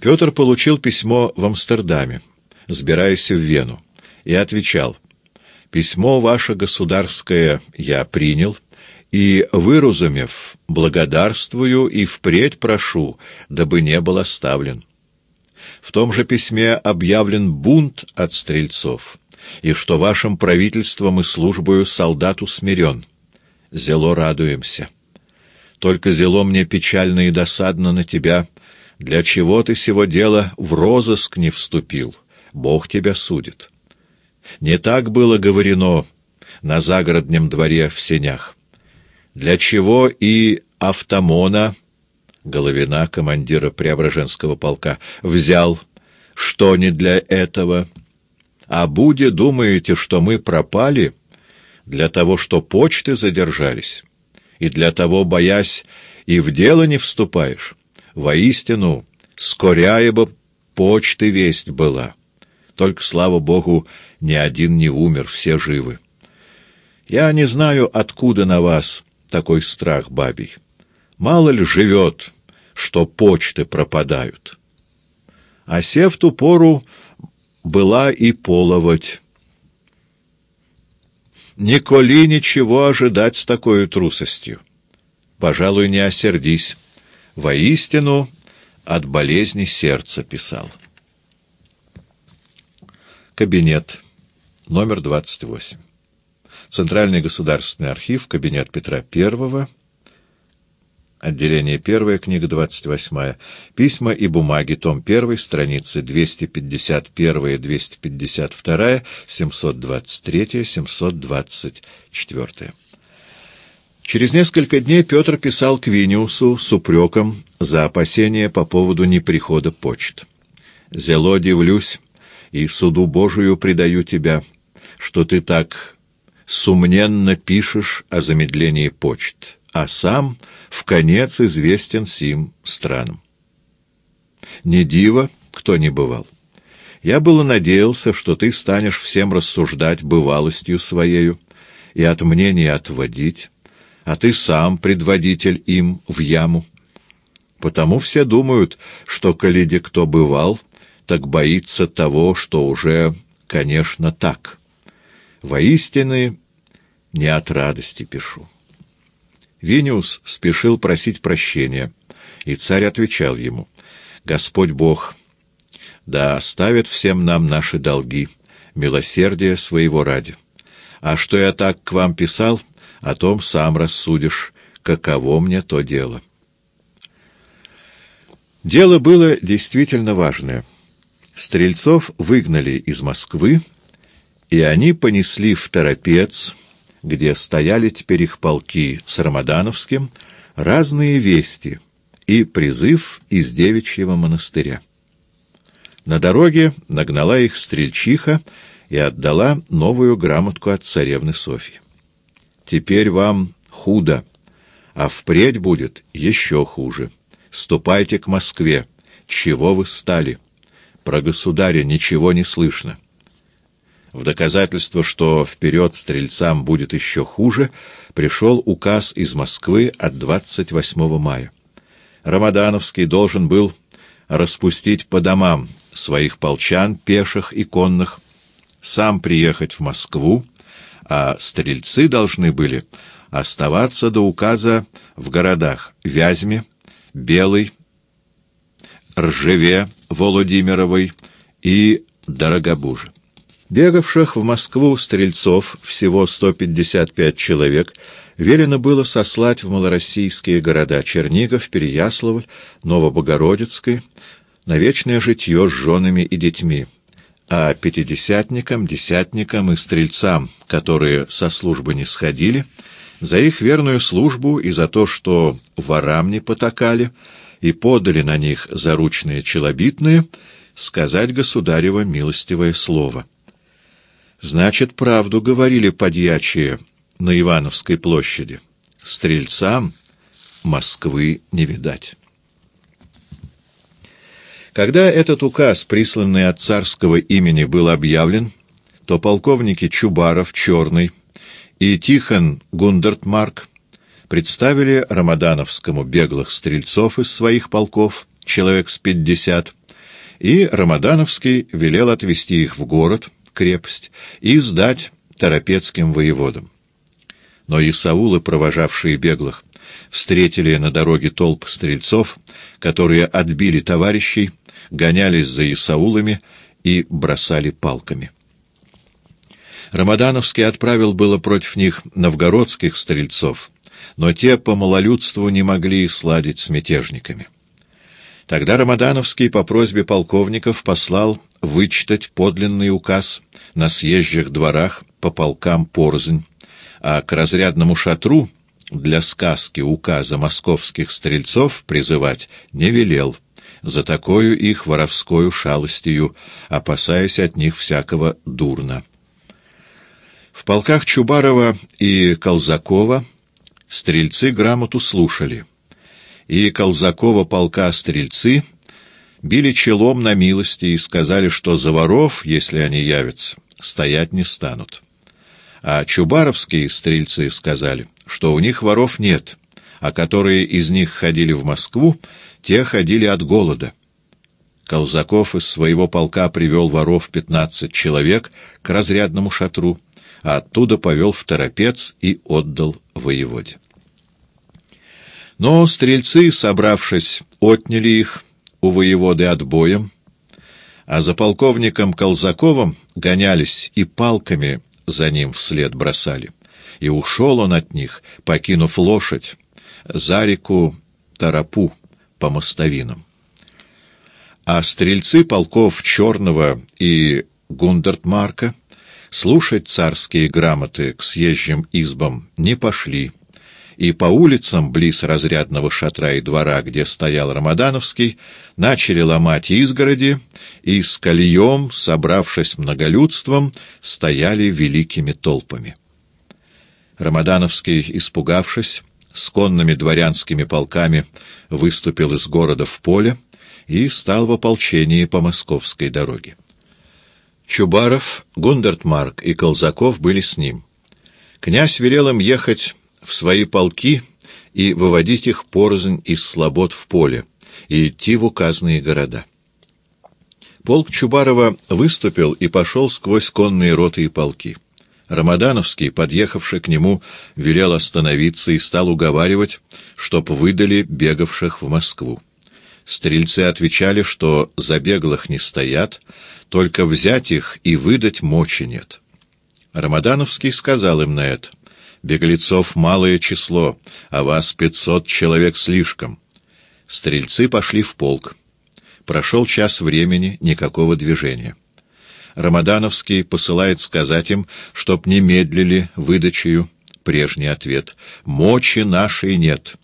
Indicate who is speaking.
Speaker 1: Петр получил письмо в Амстердаме, сбираясь в Вену, и отвечал «Письмо ваше государское я принял» и, выразумев, благодарствую и впредь прошу, дабы не был оставлен. В том же письме объявлен бунт от стрельцов, и что вашим правительством и службою солдат усмирен. Зело радуемся. Только зело мне печально и досадно на тебя. Для чего ты сего дела в розыск не вступил? Бог тебя судит. Не так было говорено на загороднем дворе в сенях. Для чего и автомона, Головина, командира Преображенского полка, взял, что не для этого. А буде думаете, что мы пропали для того, что почты задержались, и для того, боясь, и в дело не вступаешь. Воистину, скоряя бы почты весть была. Только, слава Богу, ни один не умер, все живы. Я не знаю, откуда на вас такой страх бабий. Мало ли живет, что почты пропадают. А се в ту пору была и половать. Николи ничего ожидать с такой трусостью. Пожалуй, не осердись. Воистину, от болезни сердца писал. Кабинет. Номер 28. Центральный государственный архив, кабинет Петра I, отделение 1, книга 28, письма и бумаги, том 1, страницы 251, 252, 723, 724. Через несколько дней Петр писал Квиниусу с упреком за опасения по поводу неприхода почт. «Зело дивлюсь, и суду Божию предаю тебя, что ты так сумненно пишешь о замедлении почт, а сам в конец известен сим странам. Не диво, кто не бывал. Я было надеялся, что ты станешь всем рассуждать бывалостью своею и от мнения отводить, а ты сам предводитель им в яму. Потому все думают, что, коли кто бывал, так боится того, что уже, конечно, так». Воистины, не от радости пишу. Виниус спешил просить прощения, и царь отвечал ему, «Господь Бог, да оставит всем нам наши долги, милосердие своего ради. А что я так к вам писал, о том сам рассудишь, каково мне то дело». Дело было действительно важное. Стрельцов выгнали из Москвы, и они понесли в Торопец, где стояли теперь их полки с Рамадановским, разные вести и призыв из девичьего монастыря. На дороге нагнала их стрельчиха и отдала новую грамотку от царевны Софьи. «Теперь вам худо, а впредь будет еще хуже. Ступайте к Москве. Чего вы стали? Про государя ничего не слышно». В доказательство, что вперед стрельцам будет еще хуже, пришел указ из Москвы от 28 мая. Рамадановский должен был распустить по домам своих полчан, пеших и конных, сам приехать в Москву, а стрельцы должны были оставаться до указа в городах Вязьме, Белой, Ржеве, Володимировой и Дорогобуже. Бегавших в Москву стрельцов, всего 155 человек, велено было сослать в малороссийские города Чернигов, Переяславль, Новобогородицкой, на вечное житье с женами и детьми, а пятидесятникам, десятникам и стрельцам, которые со службы не сходили, за их верную службу и за то, что ворам не потакали и подали на них заручные челобитные, сказать государево милостивое слово. Значит, правду говорили подьячие на Ивановской площади. Стрельцам Москвы не видать. Когда этот указ, присланный от царского имени, был объявлен, то полковники Чубаров, Черный и Тихон Гундертмарк представили Рамадановскому беглых стрельцов из своих полков, человек с пятьдесят, и Рамадановский велел отвезти их в город, крепость, и сдать Торопецким воеводам. Но Исаулы, провожавшие беглых, встретили на дороге толп стрельцов, которые отбили товарищей, гонялись за Исаулами и бросали палками. Рамадановский отправил было против них новгородских стрельцов, но те по малолюдству не могли сладить с мятежниками. Тогда Рамадановский по просьбе полковников послал вычитать подлинный указ на съезжих дворах по полкам порознь, а к разрядному шатру для сказки указа московских стрельцов призывать не велел, за такую их воровскую шалостью, опасаясь от них всякого дурно. В полках Чубарова и Колзакова стрельцы грамоту слушали, и Колзакова полка стрельцы били челом на милости и сказали, что за воров, если они явятся, стоять не станут. А чубаровские стрельцы сказали, что у них воров нет, а которые из них ходили в Москву, те ходили от голода. Колзаков из своего полка привел воров пятнадцать человек к разрядному шатру, а оттуда повел в Торопец и отдал воеводе. Но стрельцы, собравшись, отняли их у воеводы отбоем, а за полковником Колзаковым гонялись и палками за ним вслед бросали. И ушел он от них, покинув лошадь, за реку Тарапу по мостовинам. А стрельцы полков Черного и Гундертмарка слушать царские грамоты к съезжим избам не пошли, и по улицам близ разрядного шатра и двора, где стоял Рамадановский, начали ломать изгороди, и с кольем, собравшись многолюдством, стояли великими толпами. Рамадановский, испугавшись, с конными дворянскими полками выступил из города в поле и стал в ополчении по московской дороге. Чубаров, Гундертмарк и Колзаков были с ним. Князь велел им ехать в свои полки и выводить их порознь из слобод в поле и идти в указанные города. Полк Чубарова выступил и пошел сквозь конные роты и полки. Рамадановский, подъехавший к нему, велел остановиться и стал уговаривать, чтоб выдали бегавших в Москву. Стрельцы отвечали, что за беглых не стоят, только взять их и выдать мочи нет. Рамадановский сказал им на это, «Беглецов малое число, а вас пятьсот человек слишком». Стрельцы пошли в полк. Прошел час времени, никакого движения. Рамадановский посылает сказать им, чтоб не медлили выдачею. Прежний ответ «Мочи нашей нет».